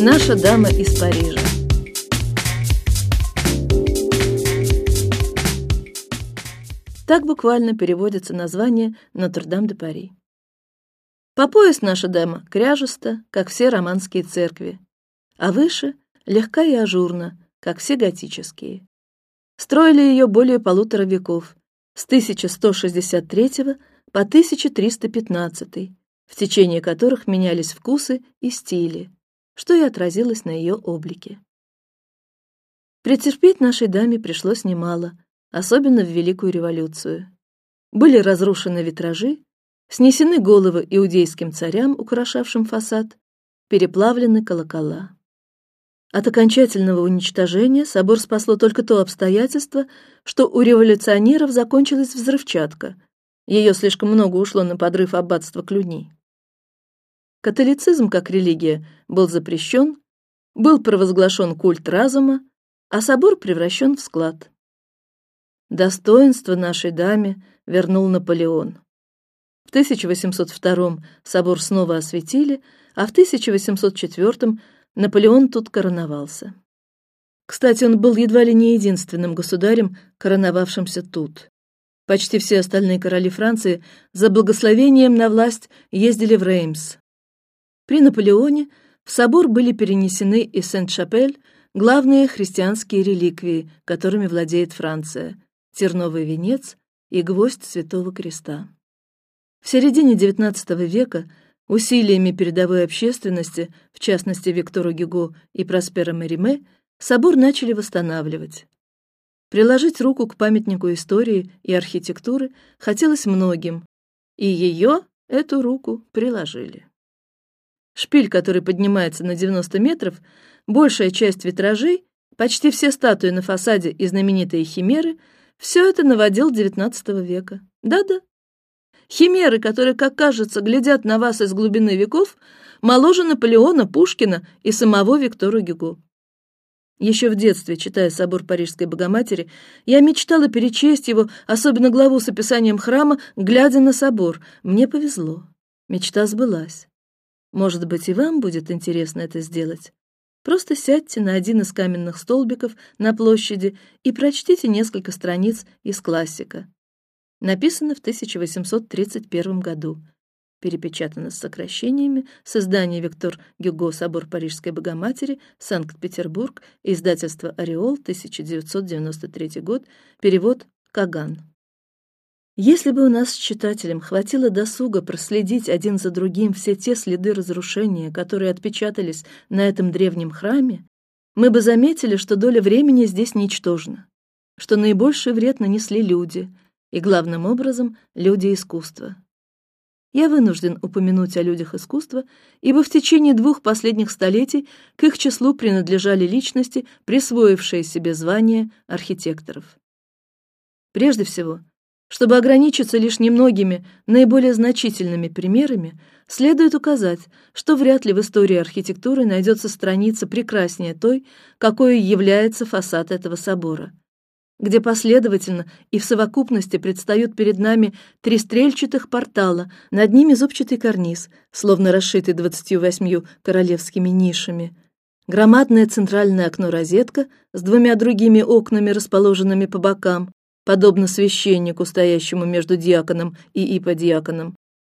Наша дама из Парижа. Так буквально переводится название Нотр-Дам-де-Пари. По пояс наша дама кряжеста, как все романские церкви, а выше легка и ажурна, как все готические. Строили ее более полутора веков, с 1163 по 1315, в течение которых менялись вкусы и стили, что и отразилось на ее облике. Претерпеть нашей даме пришлось немало, особенно в Великую революцию. Были разрушены витражи, снесены головы иудейским царям, украшавшим фасад, переплавлены колокола. От окончательного уничтожения собор спасло только то обстоятельство, что у революционеров закончилась взрывчатка. Ее слишком много ушло на подрыв аббатства Клюни. Католицизм как религия был запрещен, был провозглашен культ разума, а собор превращен в склад. Достоинство нашей даме вернул Наполеон. В 1802 собор снова осветили, а в 1804 Наполеон тут короновался. Кстати, он был едва ли не единственным государем, короновавшимся тут. Почти все остальные короли Франции за благословением на власть ездили в Реймс. При Наполеоне в собор были перенесены из Сент-Шапель главные христианские реликвии, которыми владеет Франция: терновый венец и гвоздь Святого Креста. В середине XIX века Усилиями передовой общественности, в частности Виктора Гюго и Проспера Мериме, собор начали восстанавливать. Приложить руку к памятнику истории и архитектуры хотелось многим, и ее эту руку приложили. Шпиль, который поднимается на 90 метров, большая часть витражей, почти все статуи на фасаде и знаменитые химеры, все это наводил XIX века. Да-да, Химеры, которые, как кажется, глядят на вас из глубины веков, моложе Наполеона, Пушкина и самого Виктора Гюго. Еще в детстве, читая собор Парижской Богоматери, я мечтала перечесть его, особенно главу с описанием храма, глядя на собор. Мне повезло, мечта сбылась. Может быть, и вам будет интересно это сделать. Просто сядьте на один из каменных столбиков на площади и прочтите несколько страниц из классика. Написано в 1831 году. Перепечатано с сокращениями. Создание Виктор Гюго Собор Парижской Богоматери, Санкт-Петербург, издательство Ореол, 1993 год. Перевод Каган. Если бы у нас с читателем хватило досуга проследить один за другим все те следы разрушения, которые отпечатались на этом древнем храме, мы бы заметили, что доля времени здесь ничтожна, что наибольший вред нанесли люди, и главным образом люди искусства. Я вынужден упомянуть о людях искусства, ибо в течение двух последних столетий к их числу принадлежали личности, присвоившие себе звание архитекторов. Прежде всего, чтобы ограничиться лишь немногими наиболее значительными примерами, следует указать, что вряд ли в истории архитектуры найдется страница прекраснее той, какой является фасад этого собора где последовательно и в совокупности предстают перед нами три стрельчатых портала, над ними зубчатый карниз, словно расшитый двадцатью восьмью королевскими нишами, громадное центральное окно-розетка с двумя другими окнами, расположенными по бокам, подобно священнику, стоящему между диаконом и иподиаконом,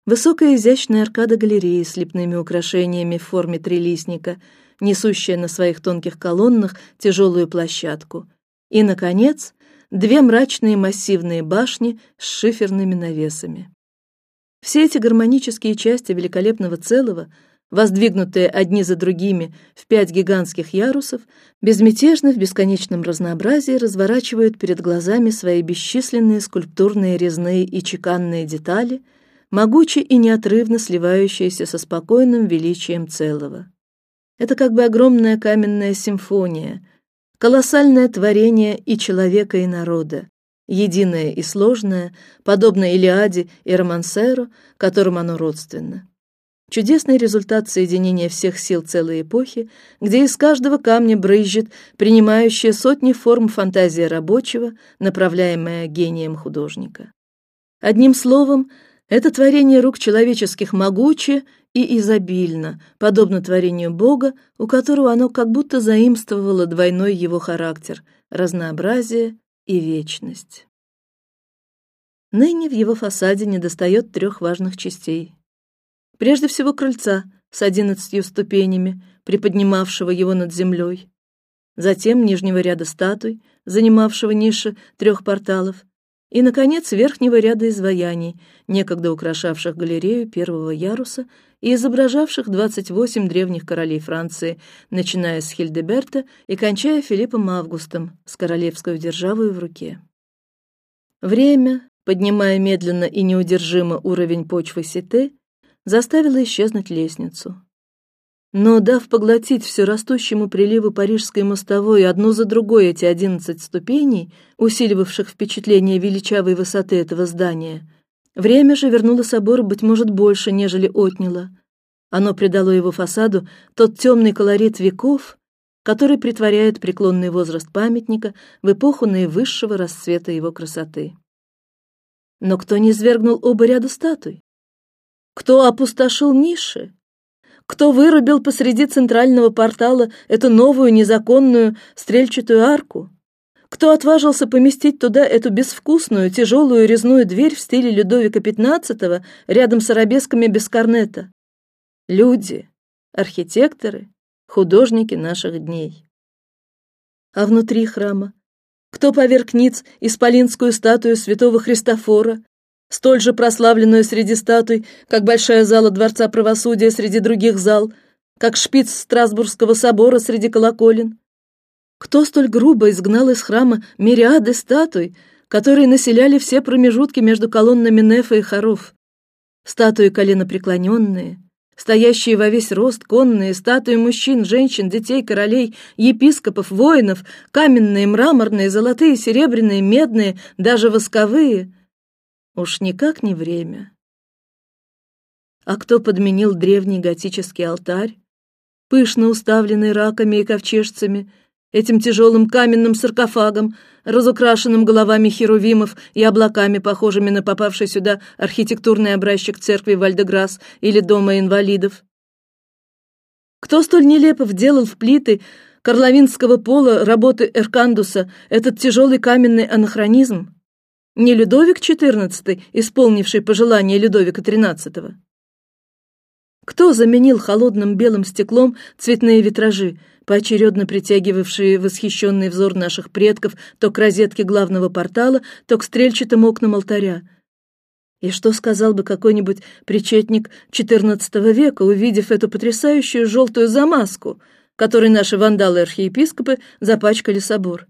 высокая изящная аркада галереи с лепными украшениями в форме трилистника, несущая на своих тонких колоннах тяжелую площадку и, наконец, две мрачные массивные башни с шиферными навесами. Все эти гармонические части великолепного целого, воздвигнутые одни за другими в пять гигантских ярусов, безмятежно в бесконечном разнообразии разворачивают перед глазами свои бесчисленные скульптурные резные и чеканные детали, могуче и неотрывно сливающиеся со спокойным величием целого. Это как бы огромная каменная симфония, колоссальное творение и человека и народа, единое и сложное, подобно Илиаде и Романсеру, которым оно родственно. Чудесный результат соединения всех сил целой эпохи, где из каждого камня брызжет принимающая сотни форм фантазия рабочего, направляемая гением художника. Одним словом, Это творение рук человеческих могуче и изобильно, подобно творению Бога, у которого оно как будто заимствовало двойной его характер, разнообразие и вечность. Ныне в его фасаде недостает трех важных частей. Прежде всего крыльца с одиннадцатью ступенями, приподнимавшего его над землей, затем нижнего ряда статуй, занимавшего ниши трех порталов, и, наконец, верхнего ряда изваяний, некогда украшавших галерею первого яруса и изображавших двадцать восемь древних королей Франции, начиная с Хильдеберта и кончая Филиппом Августом с королевской державой в руке. Время, поднимая медленно и неудержимо уровень почвы Сите, заставило исчезнуть лестницу. Но дав поглотить все растущему приливу парижской мостовой одну за другой эти одиннадцать ступеней, усиливавших впечатление величавой высоты этого здания, время же вернуло собору быть может больше, нежели отняло. Оно придало его фасаду тот темный колорит веков, который притворяет преклонный возраст памятника в эпоху наивысшего расцвета его красоты. Но кто не свергнул оба ряда статуй? Кто опустошил ниши? Кто вырубил посреди центрального портала эту новую незаконную стрельчатую арку? Кто отважился поместить туда эту безвкусную тяжелую резную дверь в стиле Людовика XV рядом с арабесками без корнета? Люди, архитекторы, художники наших дней. А внутри храма кто поверг ниц исполинскую статую святого Христофора, столь же прославленную среди статуй, как большая зала дворца правосудия среди других зал, как шпиц Страсбургского собора среди колоколен. Кто столь грубо изгнал из храма мириады статуй, которые населяли все промежутки между колоннами нефа и хоров? Статуи коленопреклоненные, стоящие во весь рост конные статуи мужчин, женщин, детей, королей, епископов, воинов, каменные, мраморные, золотые, серебряные, медные, даже восковые, Уж никак не время. А кто подменил древний готический алтарь, пышно уставленный раками и ковчежцами, этим тяжелым каменным саркофагом, разукрашенным головами херувимов и облаками, похожими на попавший сюда архитектурный образчик церкви Вальдеграс или дома инвалидов? Кто столь нелепо вделал в плиты карловинского пола работы Эркандуса этот тяжелый каменный анахронизм? Не Людовик XIV, исполнивший пожелания Людовика XIII. Кто заменил холодным белым стеклом цветные витражи, поочередно притягивавшие восхищенный взор наших предков то к розетке главного портала, то к стрельчатым окнам алтаря? И что сказал бы какой-нибудь причетник XIV века, увидев эту потрясающую желтую замазку, которой наши вандалы-архиепископы запачкали собор?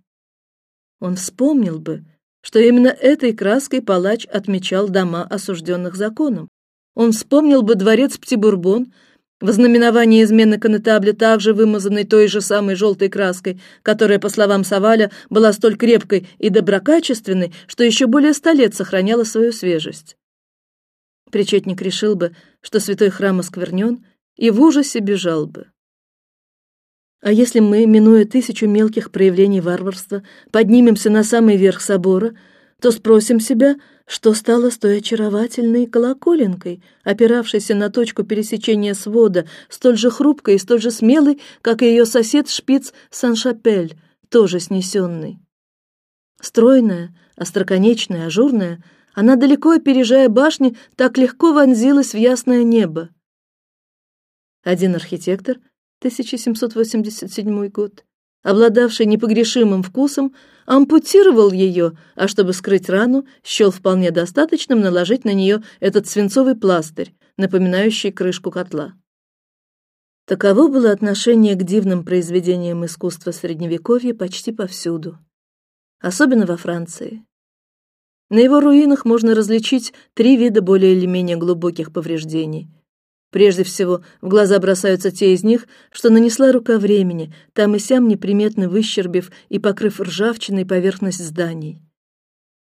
Он вспомнил бы, что именно этой краской палач отмечал дома осужденных законом. Он вспомнил бы дворец Птибурбон, вознаменование измены конетабля, также вымазанной той же самой желтой краской, которая, по словам Саваля, была столь крепкой и доброкачественной, что еще более ста лет сохраняла свою свежесть. Причетник решил бы, что святой храм осквернен, и в ужасе бежал бы. А если мы, минуя тысячу мелких проявлений варварства, поднимемся на самый верх собора, то спросим себя, что стало с той очаровательной колоколенкой, опиравшейся на точку пересечения свода, столь же хрупкой и столь же смелой, как и ее сосед шпиц Сан-Шапель, тоже снесенный. Стройная, остроконечная, ажурная, она далеко опережая башни, так легко вонзилась в ясное небо. Один архитектор 1787 год, обладавший непогрешимым вкусом, ампутировал ее, а чтобы скрыть рану, счел вполне достаточным наложить на нее этот свинцовый пластырь, напоминающий крышку котла. Таково было отношение к дивным произведениям искусства средневековья почти повсюду, особенно во Франции. На его руинах можно различить три вида более или менее глубоких повреждений: Прежде всего в глаза бросаются те из них, что нанесла рука времени, там и сям неприметно выщербив и покрыв ржавчиной поверхность зданий.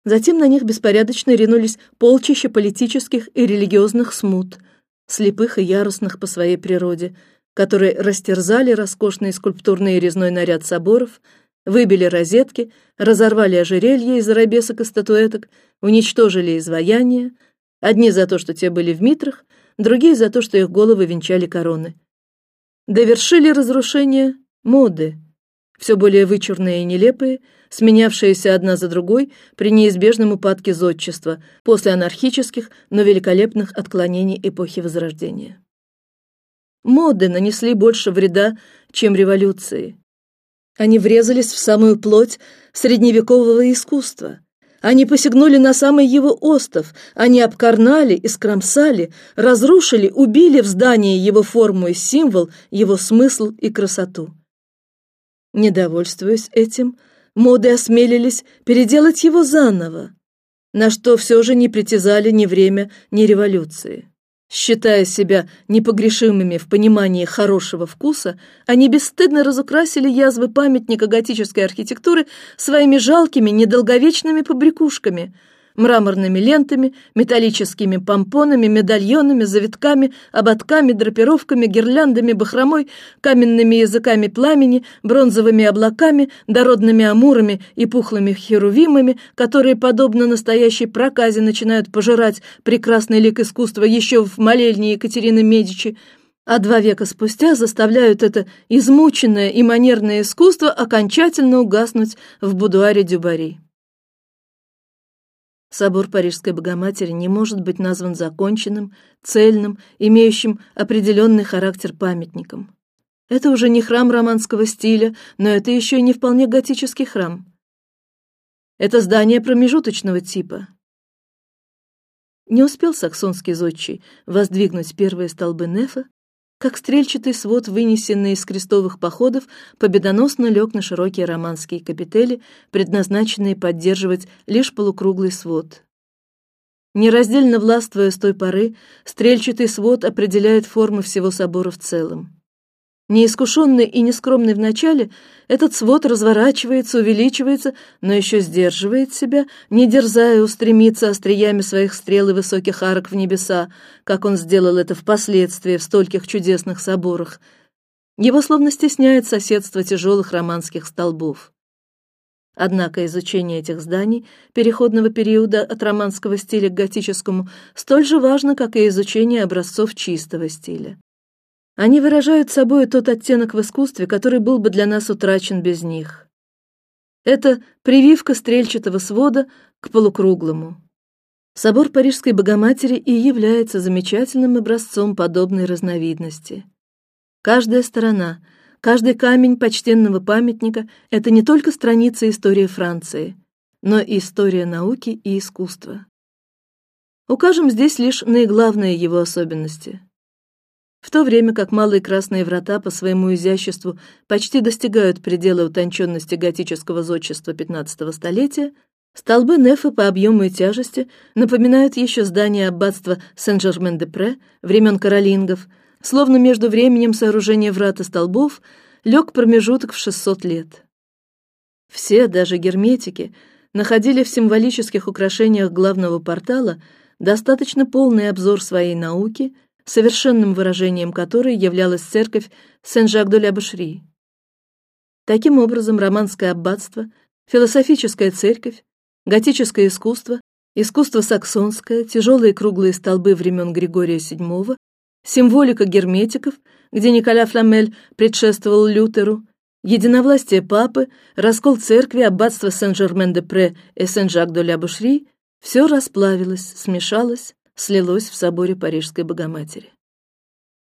Затем на них беспорядочно ринулись полчища политических и религиозных смут, слепых и яростных по своей природе, которые растерзали роскошный скульптурный резной наряд соборов, выбили розетки, разорвали ожерелья из арабесок и статуэток, уничтожили изваяния, Одни за то, что те были в митрах, другие за то, что их головы венчали короны. Довершили разрушение моды, все более вычурные и нелепые, сменявшиеся одна за другой при неизбежном упадке зодчества после анархических, но великолепных отклонений эпохи Возрождения. Моды нанесли больше вреда, чем революции. Они врезались в самую плоть средневекового искусства. Они посягнули на самый его остов. Они обкорнали, искромсали, разрушили, убили в здании его форму и символ, его смысл и красоту. Недовольствуясь этим, моды осмелились переделать его заново, на что все же не притязали ни время, ни революции. Считая себя непогрешимыми в понимании хорошего вкуса, они бесстыдно разукрасили язвы памятника готической архитектуры своими жалкими недолговечными побрякушками – мраморными лентами, металлическими помпонами, медальонами, завитками, ободками, драпировками, гирляндами, бахромой, каменными языками пламени, бронзовыми облаками, дородными амурами и пухлыми херувимами, которые, подобно настоящей проказе, начинают пожирать прекрасный лик искусства еще в молельне Екатерины Медичи, а два века спустя заставляют это измученное и манерное искусство окончательно угаснуть в будуаре Дюбари. Собор Парижской Богоматери не может быть назван законченным, цельным, имеющим определенный характер памятником. Это уже не храм романского стиля, но это еще и не вполне готический храм. Это здание промежуточного типа. Не успел саксонский зодчий воздвигнуть первые столбы нефа, как стрельчатый свод, вынесенный из крестовых походов, победоносно лег на широкие романские капители, предназначенные поддерживать лишь полукруглый свод. Нераздельно властвуя с той поры, стрельчатый свод определяет формы всего собора в целом. Неискушенный и нескромный в начале, этот свод разворачивается, увеличивается, но еще сдерживает себя, не дерзая устремиться остриями своих стрел и высоких арок в небеса, как он сделал это впоследствии в стольких чудесных соборах. Его словно стесняет соседство тяжелых романских столбов. Однако изучение этих зданий переходного периода от романского стиля к готическому столь же важно, как и изучение образцов чистого стиля. Они выражают собой тот оттенок в искусстве, который был бы для нас утрачен без них. Это прививка стрельчатого свода к полукруглому. Собор Парижской Богоматери и является замечательным образцом подобной разновидности. Каждая сторона, каждый камень почтенного памятника – это не только страница истории Франции, но и история науки и искусства. Укажем здесь лишь наиглавные его особенности. В то время как малые красные врата по своему изяществу почти достигают предела утонченности готического зодчества XV столетия, столбы нефа по объему и тяжести напоминают еще здания аббатства Сен-Жермен-де-Пре времен каролингов, словно между временем сооружения врат и столбов лег промежуток в 600 лет. Все, даже герметики, находили в символических украшениях главного портала достаточно полный обзор своей науки совершенным выражением которой являлась церковь Сен-Жак-де-ля-Башри. Таким образом, романское аббатство, философическая церковь, готическое искусство, искусство саксонское, тяжелые круглые столбы времен Григория VII, символика герметиков, где Николя Фламель предшествовал Лютеру, единовластие папы, раскол церкви, аббатство Сен-Жермен-де-Пре и Сен-Жак-де-ля-Бушри – все расплавилось, смешалось, слилось в соборе Парижской Богоматери.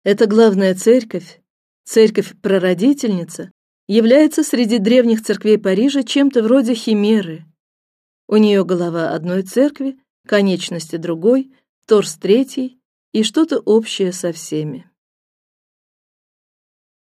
Эта главная церковь, церковь прародительница, является среди древних церквей Парижа чем-то вроде химеры. У нее голова одной церкви, конечности другой, торс третий и что-то общее со всеми.